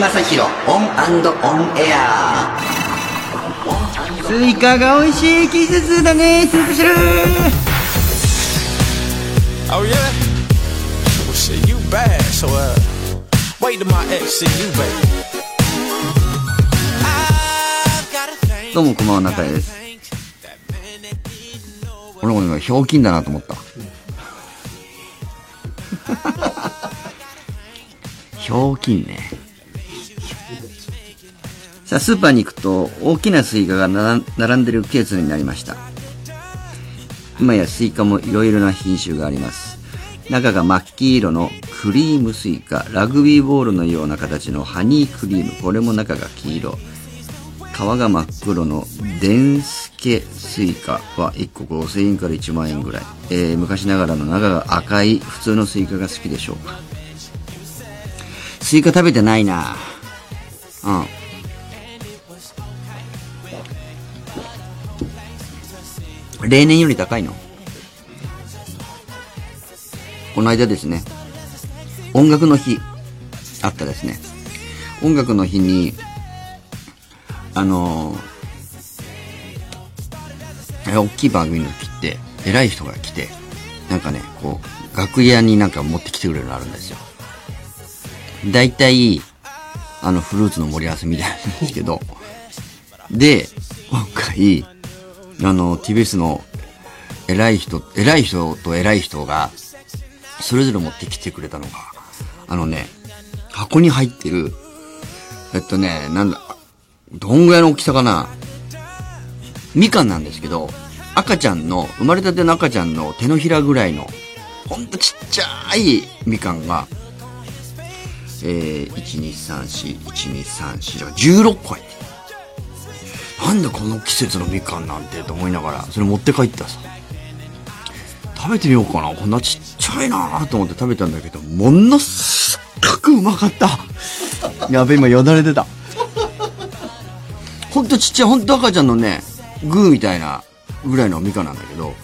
正オンオンエア。スイカが美味しい季節だねスープシル、どうもこんばんは中井です。俺も今ひょうきんだなと思った。ひょうきんね。さあスーパーに行くと大きなスイカが並んでる季節になりました。今やスイカもいろいろな品種があります。中が真っ黄色のクリームスイカラグビーボールのような形のハニークリーム。これも中が黄色。皮が真っ黒のデンスケスイカは1個5000円から1万円ぐらい、えー昔ながらの中が赤い普通のスイカが好きでしょうか。スイカ食べてないな。うん。例年より高いの？この間ですね。音楽の日。あったですね。音楽の日にあのー、大きい番組の時って、偉い人が来て、なんかね、こう、楽屋になんか持ってきてくれるのあるんですよ。大体、あの、フルーツの盛り合わせみたいなんですけど、で、今回、あの、TBS の偉い人、偉い人と偉い人が、それぞれ持ってきてくれたのが、あのね、箱に入ってる、えっとね、なんだ、どんぐらいの大きさかなみかんなんですけど、赤ちゃんの、生まれたての赤ちゃんの手のひらぐらいの、ほんとちっちゃいみかんが、えー、1、2、3、4、1、2、3、4、16個入ってる。なんだこの季節のみかんなんてと思いながら、それ持って帰ったさ。食べてみようかな。こんなちっちゃいなと思って食べたんだけど、ものすっごくうまかった。やべ、今よだれ出た。ほんとちっちゃい、ほんと赤ちゃんのね、グーみたいなぐらいのみかんなんだけど、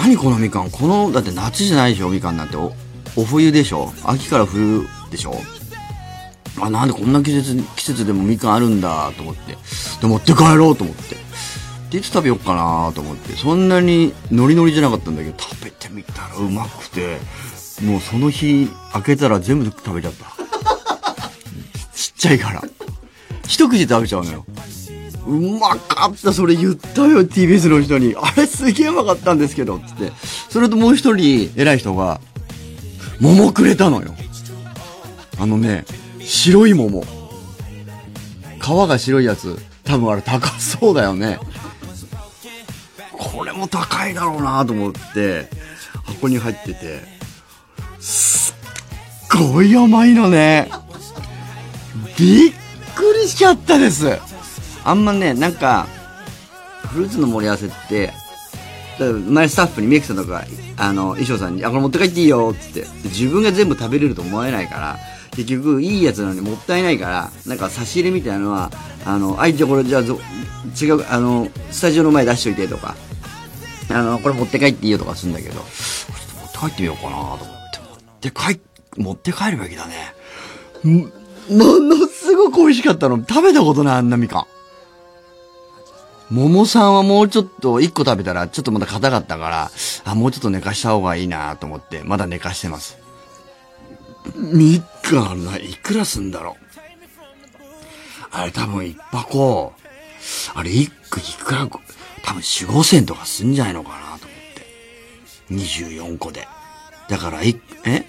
何このみかん？この、だって夏じゃないでしょみかんなんてお、お冬でしょ？秋から冬でしょ？あ、なんでこんな季節、季節でもみかんあるんだと思って。で、持って帰ろうと思って。で、いつ食べようかなと思って。そんなにノリノリじゃなかったんだけど、食べてみたらうまくて、もうその日、開けたら全部食べちゃった。ちっちゃいから。一口食べちゃうのよ。うまかった、それ言ったよ、TBS の人に。あれすげえうまかったんですけど、つって。それともう一人、偉い人が、桃くれたのよ。あのね、白い桃。皮が白いやつ。多分あれ高そうだよね。これも高いだろうなと思って、箱に入ってて、すっごい甘いのね。びっくりしちゃったです。あんまね、なんか、フルーツの盛り合わせって、前スタッフにメイクさんとか、あの、衣装さんに、あ、これ持って帰っていいよ、つって。自分が全部食べれると思えないから、結局、いいやつなのにもったいないから、なんか差し入れみたいなのは、あの、あいじゃこれじゃあ、違う、あの、スタジオの前出しといてとか、あの、これ持って帰っていいよとかするんだけど、ちょっと持って帰ってみようかなと思って、持って帰、持って帰るべきだね。ものすごく美味しかったの。食べたことない、あんなみかん。桃さんはもうちょっと、一個食べたら、ちょっとまだ硬かったから、あ、もうちょっと寝かした方がいいなと思って、まだ寝かしてます。みかないくらすんだろう。あれ多分一箱、あれ一個いくら、多分四五千とかすんじゃないのかなと思って。24個で。だからい、え？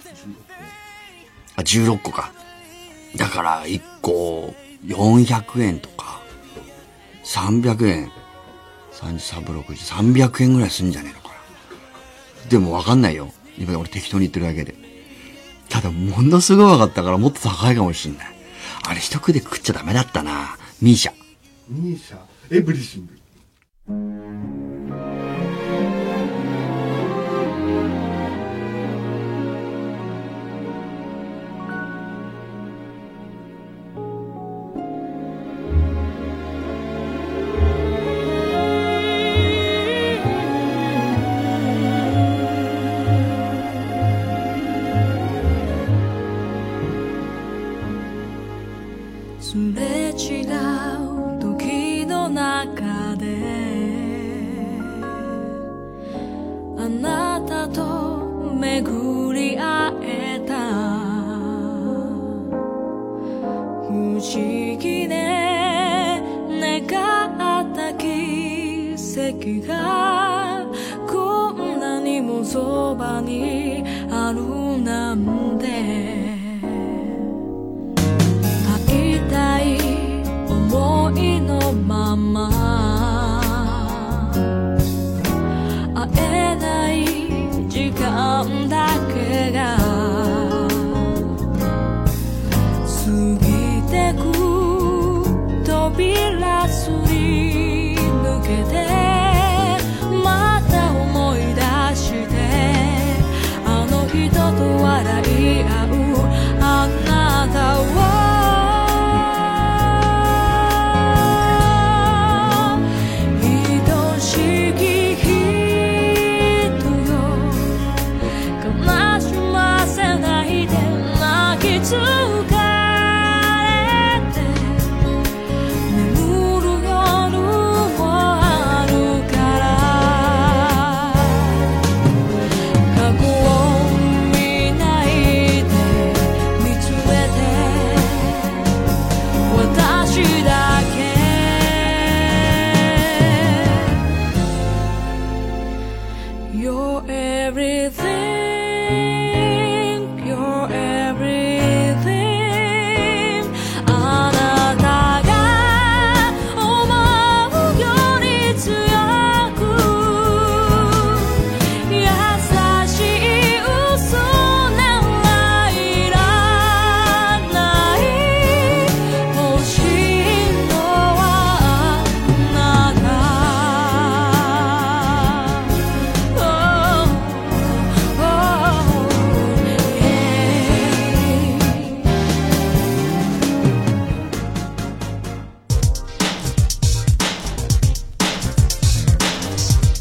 あ、16個か。だから1個400円とか、300円、33、6、300円ぐらいすんじゃねえのかな。でもわかんないよ。今俺適当に言ってるだけで。ただ、ものすごい分かったからもっと高いかもしんない。あれ一食で食っちゃダメだったな。ミーシャ。ミーシャエブリシング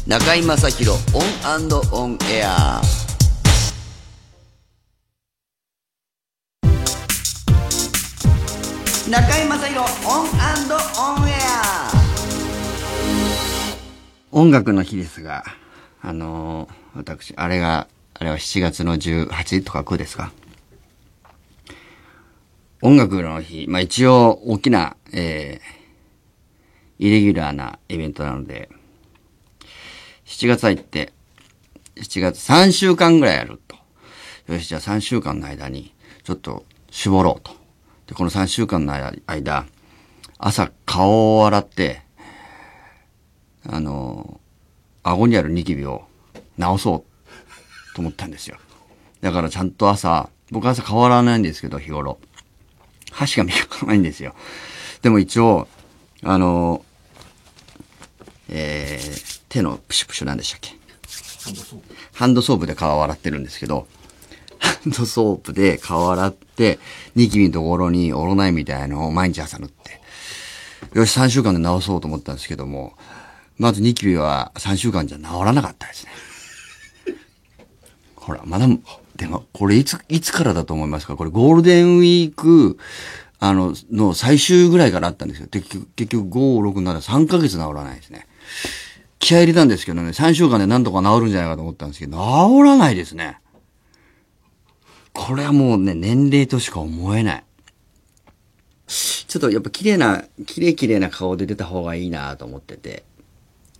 中居正広 ON & ON AIR中居正広 ON & ON AIR音楽の日ですが、あのー私、あれが、あれは7月の18とか9ですか。音楽の日、まあ一応大きな、えー、イレギュラーなイベントなので、7月入って、7月3週間ぐらいやると。よし、じゃあ3週間の間に、ちょっと絞ろうと。で、この3週間の間、朝顔を洗って、あの、顎にあるニキビを直そうと思ったんですよ。だからちゃんと朝、僕朝顔洗わないんですけど、日頃。箸が磨かないんですよ。でも一応、あの、えー、手のプシュプシュなんでしたっけ？ハンドソープで顔を洗ってるんですけど、ハンドソープで顔を洗って、ニキビのところにオロナインみたいのを毎日朝塗って、よし、3週間で治そうと思ったんですけども、まずニキビは3週間じゃ治らなかったですね。ほら、まだ、でも、これいつ、いつからだと思いますか？これゴールデンウィーク、あの、の最終ぐらいからあったんですよ。で結局、結局5、6、7、3ヶ月治らないですね。気合入れたんですけどね、3週間で何とか治るんじゃないかと思ったんですけど、治らないですね。これはもうね、年齢としか思えない。ちょっとやっぱ綺麗な、綺麗綺麗な顔で出た方がいいなと思ってて、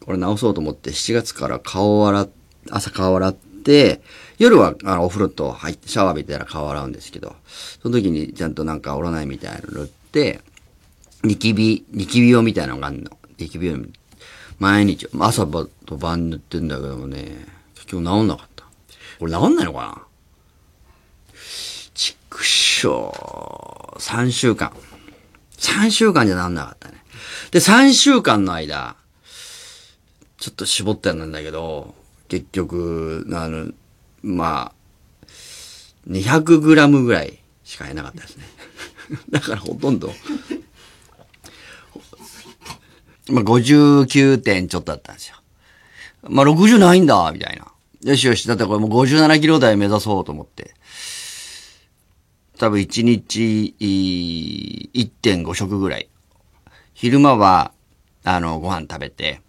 これ直そうと思って7月から顔を洗っ、朝顔を洗って、夜はあのお風呂と入ってシャワー浴びたら顔を洗うんですけど、その時にちゃんとなんかオロナインみたいなの塗って、ニキビ、ニキビ用みたいなのがあるの。ニキビ用毎日、朝と晩塗ってんだけどもね、結局治んなかった。これ治んないのかな？ちくしょう。3週間。3週間じゃなんなかったね。で、3週間の間、ちょっと絞ったんだけど、結局、あの、まあ、200グラムぐらいしか得なかったですね。だからほとんど、まあ、59点ちょっとだったんですよ。まあ、60ないんだ、みたいな。よしよし、だってこれもう57キロ台目指そうと思って。多分1日1.5食ぐらい。昼間は、あの、ご飯食べて、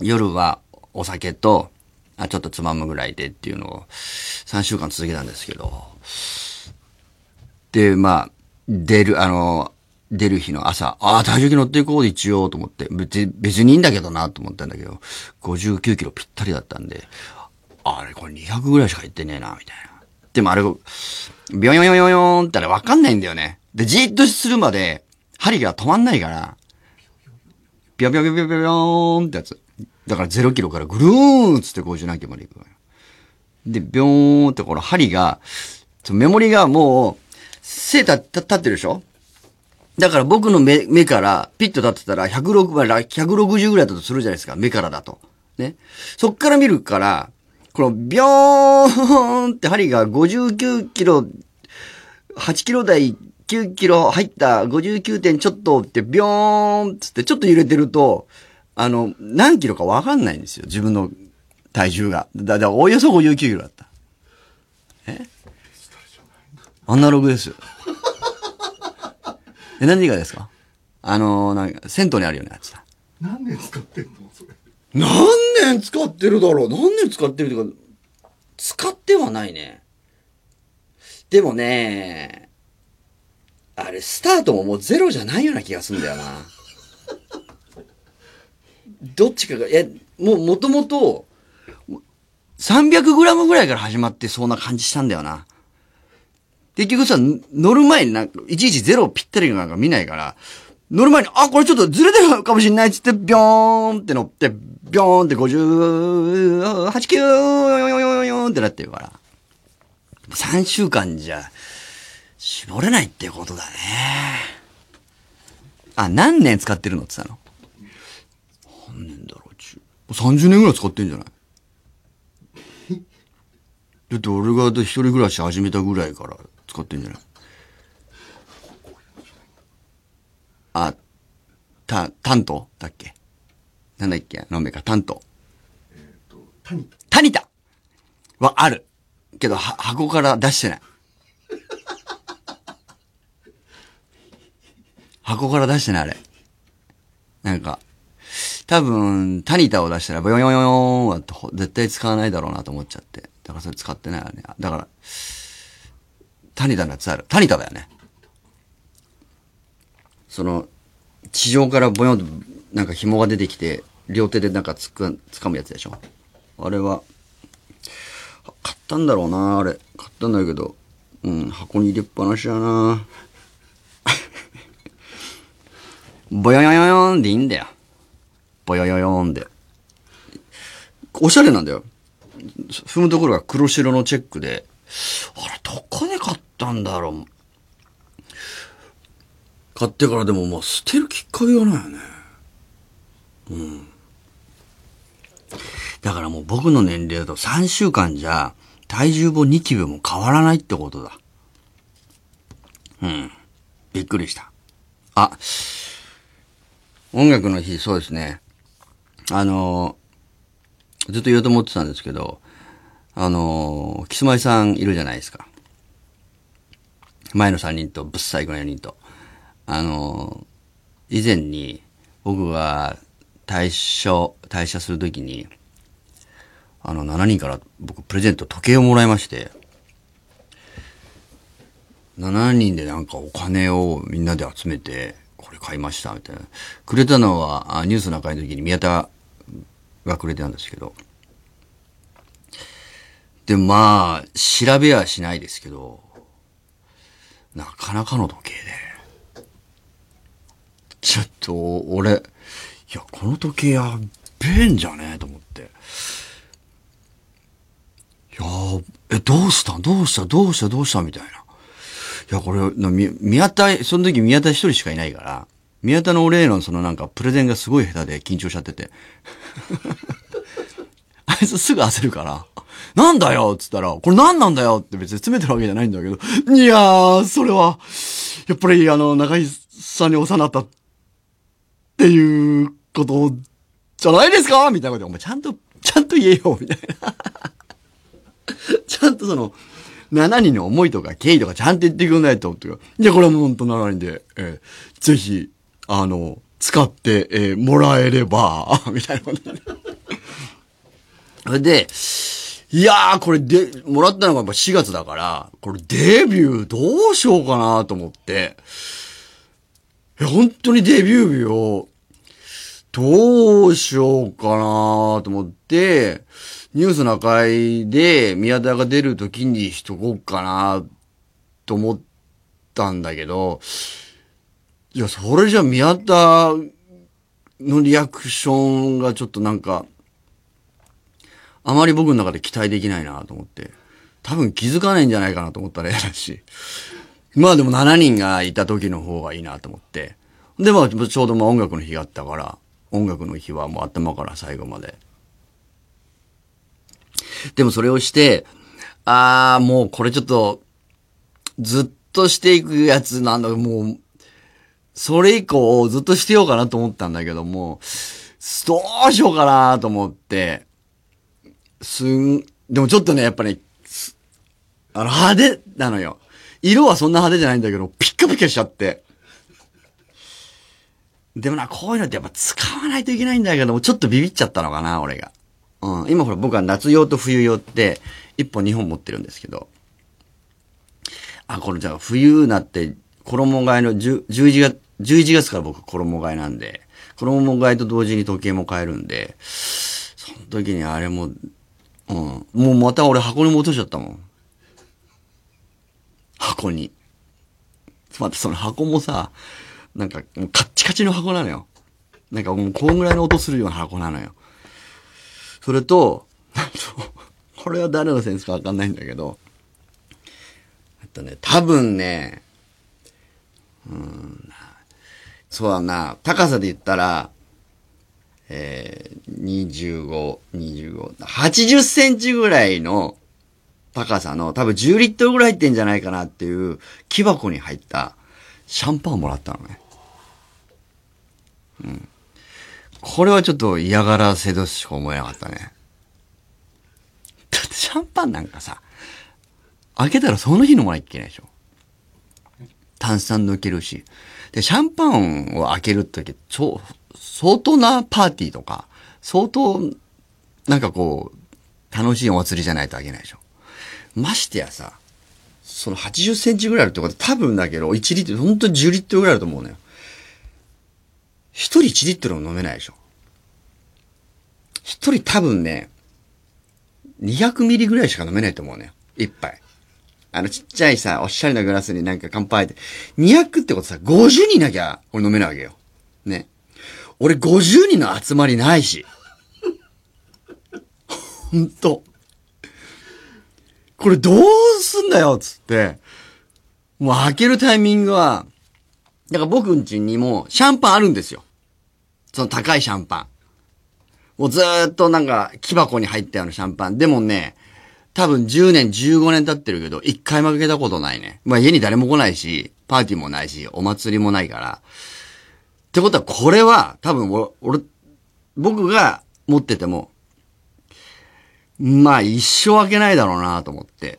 夜はお酒と、あ、ちょっとつまむぐらいでっていうのを3週間続けたんですけど、で、まあ、出る、あの、出る日の朝、ああ、体重計乗っていこう一応と思って、別、別にいいんだけどなと思ったんだけど、59キロぴったりだったんで、あれこれ200ぐらいしかいってねえな、みたいな。でもあれ、ビヨヨヨヨヨンってあれわかんないんだよね。で、じーっとするまで、針が止まんないから、ビヨビヨビヨビヨビヨーンってやつ。だから0キロからぐるーんっつって50何キロまで行く。で、ビヨーンってこの針が、そのメモリがもう、背立ってるでしょ？だから僕の目、目からピッと立ってたら106、160ぐらいだとするじゃないですか。目からだと。ね。そっから見るから、このビョーンって針が59キロ、8キロ台9キロ入った59点ちょっとってビョーンっつってちょっと揺れてると、あの、何キロかわかんないんですよ。自分の体重が。だ、だ、およそ59キロだった。え？アナログですよ。え、何がですか？あのー、なんか、銭湯にあるよね、あっちだ。何年使ってんのそれ？何年使ってるだろう？何年使ってるっていうか、使ってはないね。でもね、あれ、スタートももうゼロじゃないような気がするんだよな。どっちかが、え、もう元々、300グラムぐらいから始まってそうな感じしたんだよな。結局さ、乗る前になんか、いちいちゼロぴったりなんか見ないから、乗る前に、あ、これちょっとずれてるかもしんないっつって、ビョーンって乗って、ビョーンって58、9、4ってなってるから。3週間じゃ、絞れないっていうことだね。あ、何年使ってるのって言ったの？何年だろう、10 30年ぐらい使ってんじゃない？だって俺が一人暮らし始めたぐらいから使ってんじゃない？あ、た、タントだっけ？なんだっけ？飲めか、タント。タニタ。タニタはある。けど、は、箱から出してない。箱から出してない、あれ。なんか、多分、タニタを出したら、ボヨヨヨヨーンはと絶対使わないだろうなと思っちゃって。だからそれ使ってないよね。だから、タニタのやつある。タニタだよね。その、地上からボヨンとなんか紐が出てきて、両手でなんかつく、掴むやつでしょ。あれは、買ったんだろうな、あれ。買ったんだけど、うん、箱に入れっぱなしだな。ボヨヨヨヨーンでいいんだよ。ボヨヨヨーンで。おしゃれなんだよ。踏むところが黒白のチェックで、あれ、どこで買ったんだろう。買ってからでもまあ捨てるきっかけがないよね。うん。だからもう僕の年齢だと3週間じゃ体重も2キロも変わらないってことだ。うん。びっくりした。あ、音楽の日、そうですね。あのずっと言おうと思ってたんですけど、あのキスマイさんいるじゃないですか。前の3人と、ぶっ最後の4人と。あの以前に僕が退所、退社するときに、あの、7人から僕プレゼント時計をもらいまして、7人でなんかお金をみんなで集めて、これ買いました、みたいな。くれたのは、ニュースの中の時に宮田がくれてたんですけど。で、まあ、調べはしないですけど、なかなかの時計で。ちょっと、俺、いや、この時計やべえんじゃね？えと思って。いやえ、どうした？どうした？どうした？どうした？みたいな。いや、これ、宮田、その時宮田一人しかいないから、宮田の俺へのそのなんかプレゼンがすごい下手で緊張しちゃってて。あいつすぐ焦るから、なんだよっつったら、これ何なんだよって別に詰めてるわけじゃないんだけど、いやー、それは、やっぱりあの、中井さんにお世話になったっていうことじゃないですか？みたいなことで、お前ちゃんと、ちゃんと言えよみたいな。ちゃんとその、7人の思いとか経緯とかちゃんと言ってくんないと、っていうか。いや、これはもう本当7人で、えーぜひ、あの、使って、えーもらえれば、みたいなこと。になるそれで、いやー、これで、もらったのがやっぱ4月だから、これデビューどうしようかなと思って、本当にデビュー日を、どうしようかなと思って、ニュースの会で宮田が出る時にしとこうかなと思ったんだけど、いや、それじゃ宮田のリアクションがちょっとなんか、あまり僕の中で期待できないなと思って。多分気づかないんじゃないかなと思ったら嫌だし。まあでも7人がいた時の方がいいなと思って。で、まあちょうどまあ音楽の日があったから、音楽の日はもう頭から最後まで。でもそれをして、あーもうこれちょっと、ずっとしていくやつなんだ、もう、それ以降ずっとしてようかなと思ったんだけども、どうしようかなと思って、すん、でもちょっとね、やっぱね、あの、派手なのよ。色はそんな派手じゃないんだけど、ピッカピカしちゃって。でもな、こういうのってやっぱ使わないといけないんだけども、ちょっとビビっちゃったのかな、俺が。うん。今ほら僕は夏用と冬用って、一本二本持ってるんですけど。あ、これじゃあ冬なって、衣替えの10 11月、11月から僕衣替えなんで、衣替えと同時に時計も変えるんで、その時にあれも、うん。もうまた俺箱に戻しちゃったもん。箱に。またその箱もさ、なんかもうカッチカチの箱なのよ。なんかもうこんぐらいの音するような箱なのよ。それと、これは誰のセンスかわかんないんだけど、えっとね、多分ね、うん、そうだな、高さで言ったら、えー、25、25、80センチぐらいの高さの、多分10リットルぐらい入ってんじゃないかなっていう木箱に入ったシャンパンをもらったのね。うん。これはちょっと嫌がらせとしか思えなかったね。だってシャンパンなんかさ、開けたらその日飲まなきゃいけないでしょ。炭酸抜けるし。で、シャンパンを開けるとき、超、相当なパーティーとか、相当、なんかこう、楽しいお祭りじゃないと開けないでしょ。ましてやさ、その80センチぐらいあるってこと多分だけど、1リットル、ほんと10リットルぐらいあると思うのよ。一人1リットルも飲めないでしょ。一人多分ね、200ミリぐらいしか飲めないと思うのよ。一杯。あのちっちゃいさ、おしゃれなグラスになんか乾杯って。200ってことさ、50人いなきゃ俺飲めないわけよ。ね。俺50人の集まりないし。ほんと。これどうすんだよっつって。もう開けるタイミングは、だから僕んちにもシャンパンあるんですよ。その高いシャンパン。もうずーっとなんか木箱に入ったようなシャンパン。でもね、多分10年、15年経ってるけど、一回も開けたことないね。まあ家に誰も来ないし、パーティーもないし、お祭りもないから。ってことはこれは多分俺、僕が持ってても、まあ一生開けないだろうなと思って。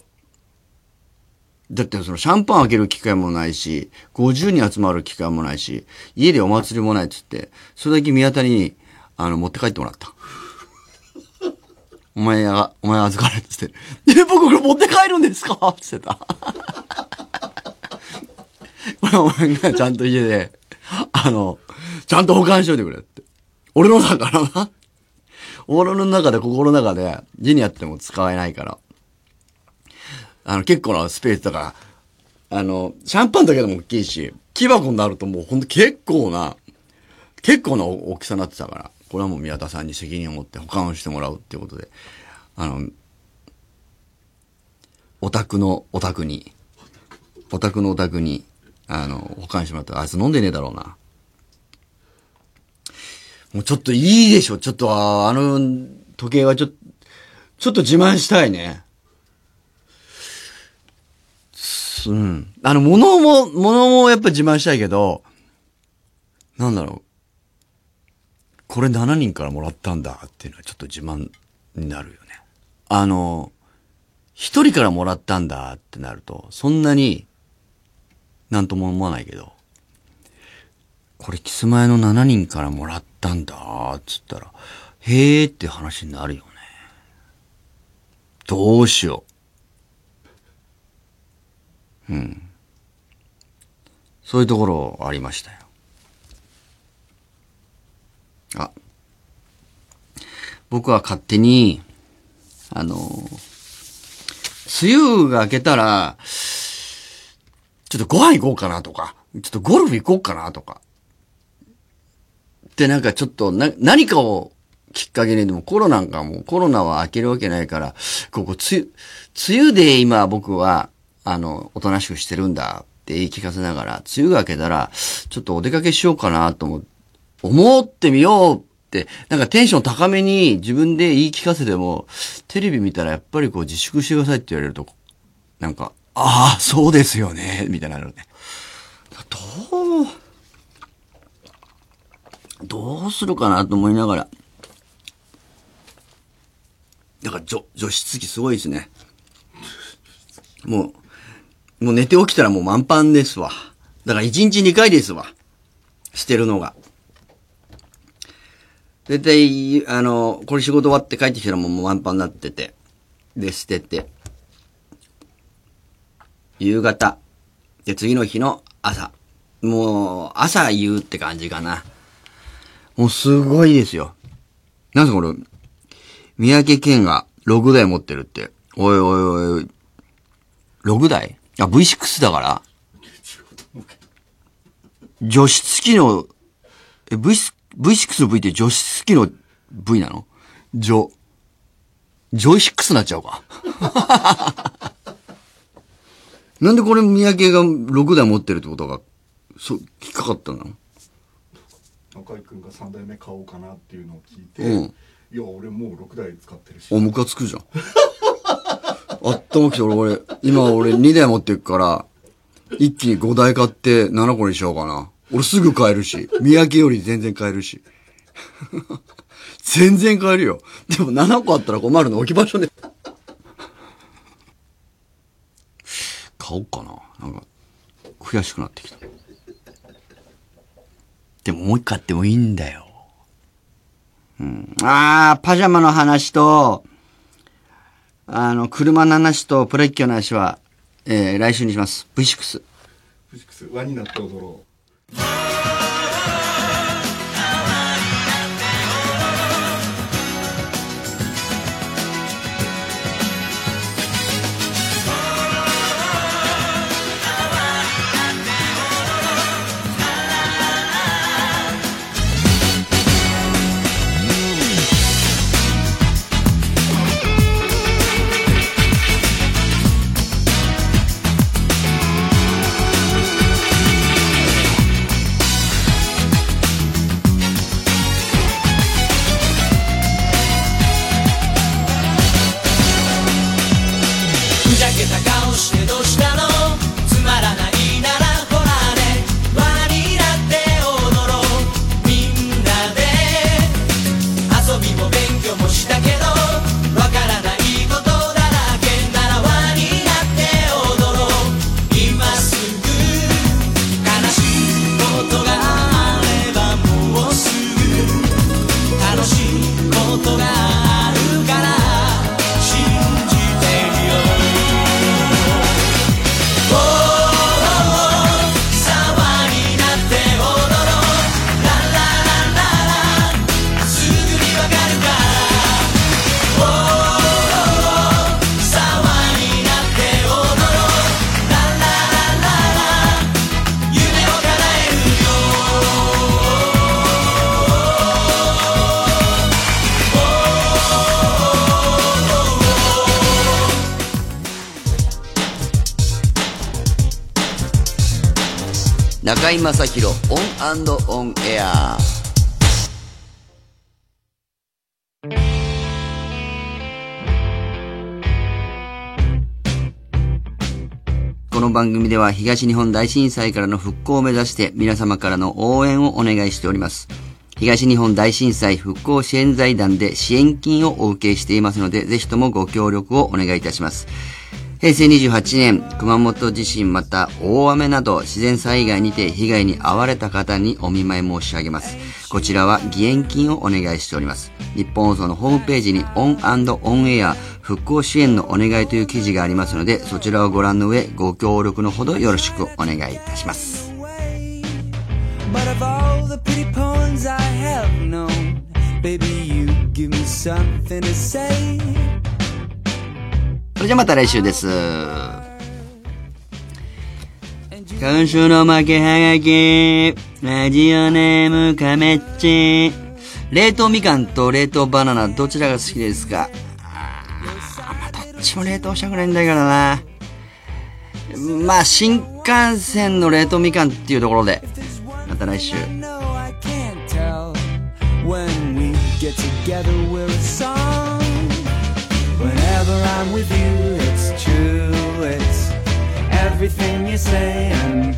だってそのシャンパン開ける機会もないし、50人集まる機会もないし、家でお祭りもないっつって、それだけ宮田に、あの、持って帰ってもらった。お前が、お前預かれっつって。え、僕これ持って帰るんですか？っつってた。こ れお前がちゃんと家で、あの、ちゃんと保管しといてくれって。俺のだからな。俺の中で、心の中で、家にあっても使えないから。あの、結構なスペースだから、あの、シャンパンだけでも大きいし、木箱になるともうほんと結構な、結構な大きさになってたから、これはもう宮田さんに責任を持って保管をしてもらうっていうことで、あの、お宅のお宅に、お宅のお宅に、あの、保管してもらったら、あいつ飲んでねえだろうな。もうちょっといいでしょ。ちょっと、ああの、時計はちょっと、ちょっと自慢したいね。うん。あの、物も、物もやっぱ自慢したいけど、なんだろう。これ7人からもらったんだっていうのはちょっと自慢になるよね。あの、1人からもらったんだってなると、そんなに、なんとも思わないけど、これキスマイの7人からもらったたんだっつったら、へーって話になるよね。どうしよう。うん。そういうところありましたよ。あ、僕は勝手に、あの、梅雨が明けたら、ちょっとご飯行こうかなとか、ちょっとゴルフ行こうかなとか。で、なんかちょっとな、何かをきっかけに、でもコロナなんかもうコロナは明けるわけないから、ここ、梅雨、梅雨で今僕は、あの、おとなしくしてるんだって言い聞かせながら、梅雨が明けたら、ちょっとお出かけしようかなと思う、思ってみようって、なんかテンション高めに自分で言い聞かせても、テレビ見たらやっぱりこう自粛してくださいって言われると、なんか、ああ、そうですよね、みたいなるね。どう、どうするかなと思いながら。だから除、除湿機すごいですね。もう、もう寝て起きたらもう満帆ですわ。だから1日2回ですわ。してるのが。絶対、あの、これ仕事終わって帰ってきたらもう満帆になってて。で、捨てて。夕方。で、次の日の朝。もう、朝夕って感じかな。もうすごいですよ。なんすかこれ、三宅健が6台持ってるって。おいおいおいおい。6台あ、V6 だから除湿機の、え、V、V6 の V って除湿機の V なの？除、ジョイ6になっちゃうか。なんでこれ三宅が6台持ってるってことが、そう、引っかかったの？中居君が3代目買おうかなっていうのを聞いて、うんいや俺もう6台使ってるしお、ムカつくじゃん。あったまきて俺、俺、今俺2台持ってるから、一気に5台買って7個にしようかな。俺すぐ買えるし、三宅より全然買えるし。全然買えるよ。でも7個あったら困るの置き場所ね。買おうかな。なんか、悔しくなってきた。でももう一回買ってもいいんだよ。うん。あー、パジャマの話と、あの、車の話とプロ野球の話は、えー、来週にします。V6。フジクス輪になって踊ろう中居正広 ON & ON AIR この番組では東日本大震災からの復興を目指して皆様からの応援をお願いしております。東日本大震災復興支援財団で支援金をお受けしていますので、ぜひともご協力をお願いいたします。平成28年、熊本地震また大雨など自然災害にて被害に遭われた方にお見舞い申し上げます。こちらは義援金をお願いしております。ニッポン放送のホームページに ON & ON AIR 復興支援のお願いという記事がありますので、そちらをご覧の上、ご協力のほどよろしくお願いいたします。But それじゃまた来週です。今週の負けはがき、ラジオネームカメッチ。冷凍みかんと冷凍バナナ、どちらが好きですか？あーま、どっちも冷凍したくないんだけどな。まあ、新幹線の冷凍みかんっていうところで、また来週。When we get together, we're a song. Whenever I'm with you, it's true. It's everything you say and